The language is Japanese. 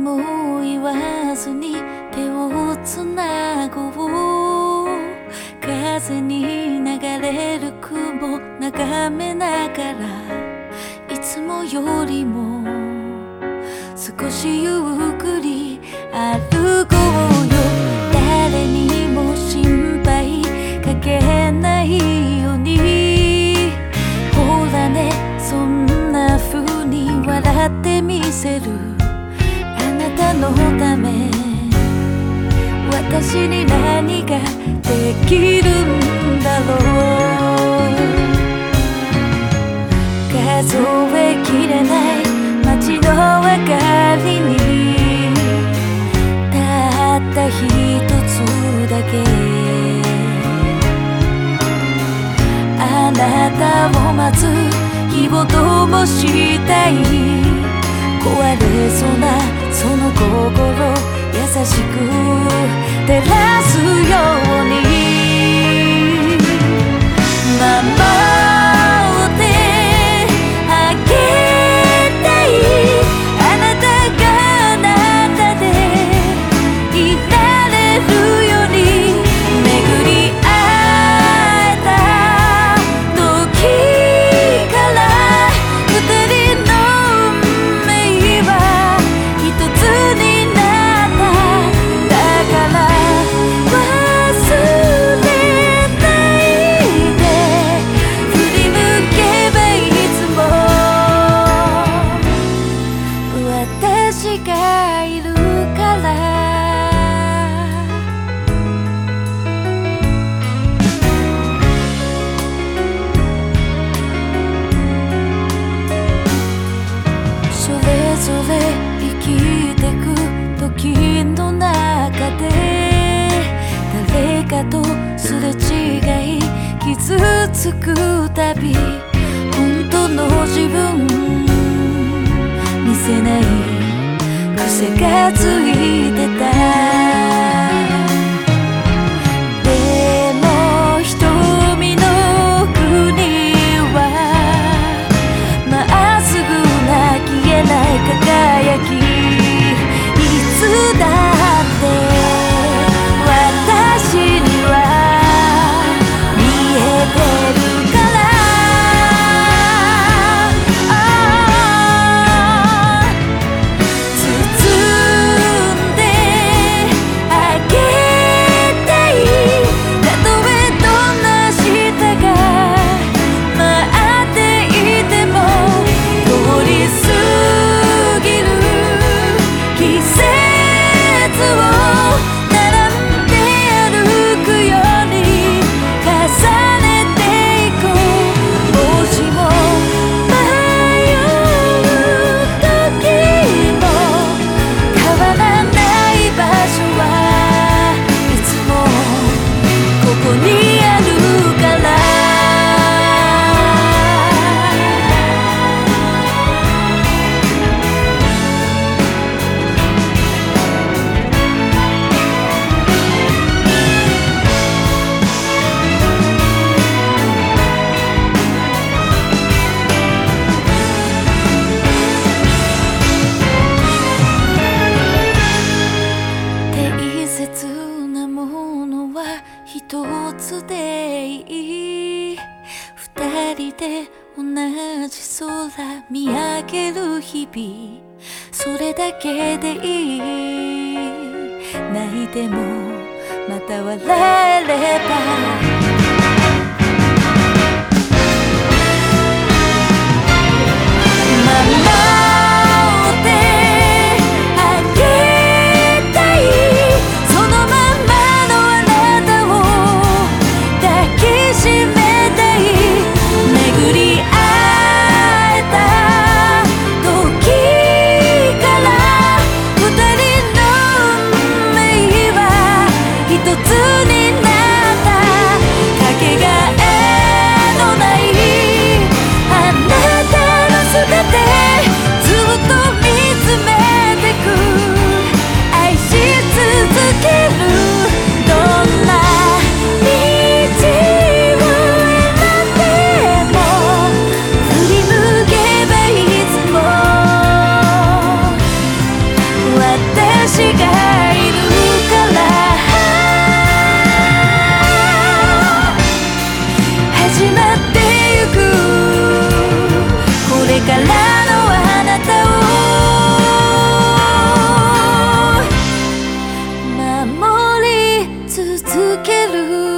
も言わずに手をつなごう風に流れる雲眺めながらいつもよりも少しゆっくり歩こう私に何ができるんだろう。数えきれない街の明かりにたった一つだけ。あなたを待つ。日を灯したい。壊れそうなその心。優しく照らすように。つくたび本当の自分見せない癖がついてでいい。二人で同じ空見上げる日々。それだけでいい。泣いてもまた笑えれば。続ける